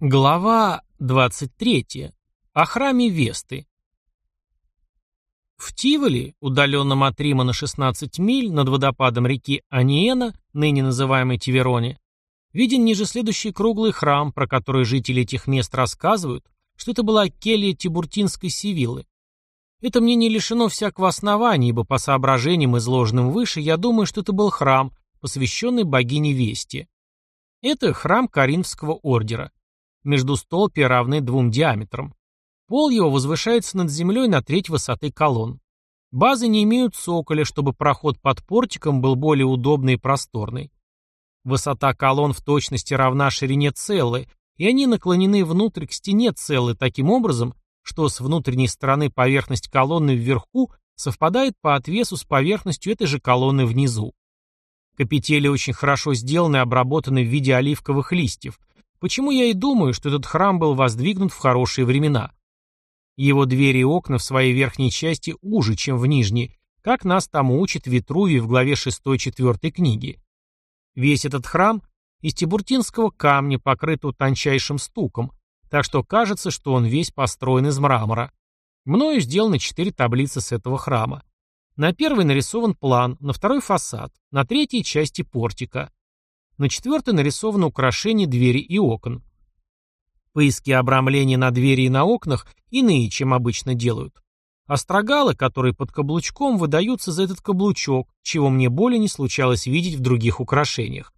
Глава 23. О храме Весты. В Тиволи, удаленном от Рима на 16 миль, над водопадом реки Аниена, ныне называемой Тивероне, виден ниже следующий круглый храм, про который жители этих мест рассказывают, что это была келья Тибуртинской Севиллы. Это мне не лишено всякого основания, ибо по соображениям, изложенным выше, я думаю, что это был храм, посвященный богине Весте. Это храм Коринфского ордера. Между столпья равны двум диаметрам. Пол его возвышается над землей на треть высоты колонн. Базы не имеют цоколя, чтобы проход под портиком был более удобный и просторный. Высота колонн в точности равна ширине целой, и они наклонены внутрь к стене целой таким образом, что с внутренней стороны поверхность колонны вверху совпадает по отвесу с поверхностью этой же колонны внизу. Капители очень хорошо сделаны и обработаны в виде оливковых листьев, Почему я и думаю, что этот храм был воздвигнут в хорошие времена. Его двери и окна в своей верхней части уже, чем в нижней, как нас тому учит Витрувий в главе 6-4 книги. Весь этот храм из тибуртинского камня, покрытого тончайшим стуком, так что кажется, что он весь построен из мрамора. Мною сделаны четыре таблицы с этого храма. На первой нарисован план, на второй фасад, на третьей части портика. На четвертой нарисовано украшение двери и окон. Поиски обрамления на двери и на окнах иные, чем обычно делают. Острогалы, которые под каблучком, выдаются за этот каблучок, чего мне более не случалось видеть в других украшениях.